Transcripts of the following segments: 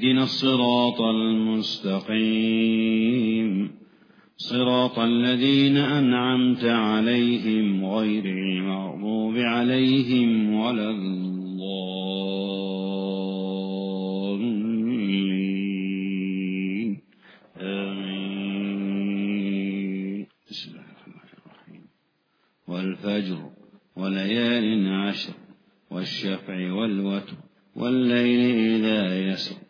اهدنا الصراط المستقيم. صراط الذين أنعمت عليهم غير المغضوب عليهم ولا الضالين. آمين. بسم الله الرحمن الرحيم. والفجر وليال عشر والشفع والوتر والليل إذا يسر.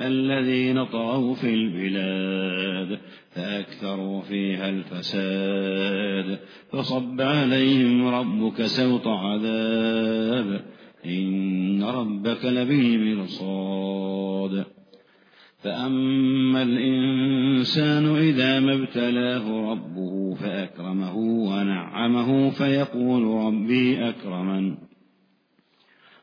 الذين طغوا في البلاد فأكثروا فيها الفساد. فصب عليهم ربك سوط عذاب. إن ربك لبالمرصاد فأما الإنسان إذا ما ابتلاه ربه فأكرمه ونعمه فيقول ربي أكرمن.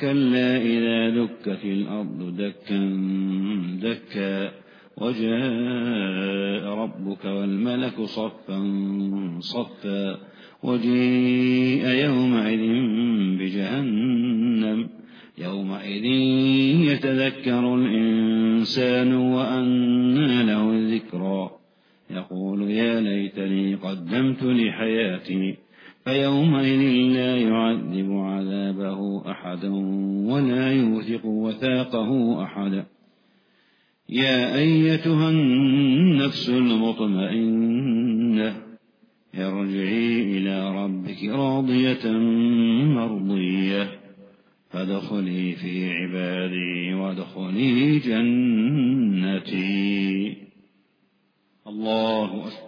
كلا إذا دكت الأرض دكا دكا. وجاء ربك والملك صفا صفا. وجيء يومئذ بجهنم. يومئذ يتذكر الإنسان وأنى له الذكرى. يقول يا ليتني قدمت لحياتي فيومئذ لا يعذب عذابه أحدا ولا يوثق وثاقه أحدا يا أيتها النفس المطمئنة ارجعي إلى ربك راضية مرضية. فادخلي في عبادي وادخلي جنتي. الله أكبر.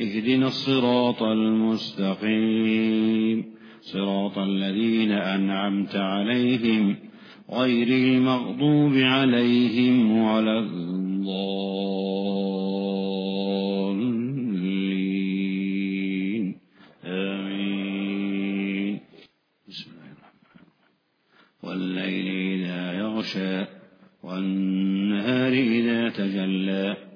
اهدنا الصراط المستقيم. صراط الذين أنعمت عليهم غير المغضوب عليهم ولا الضالين. آمين. بسم الله الرحمن الرحيم. والليل إذا يغشى والنهار إذا تجلى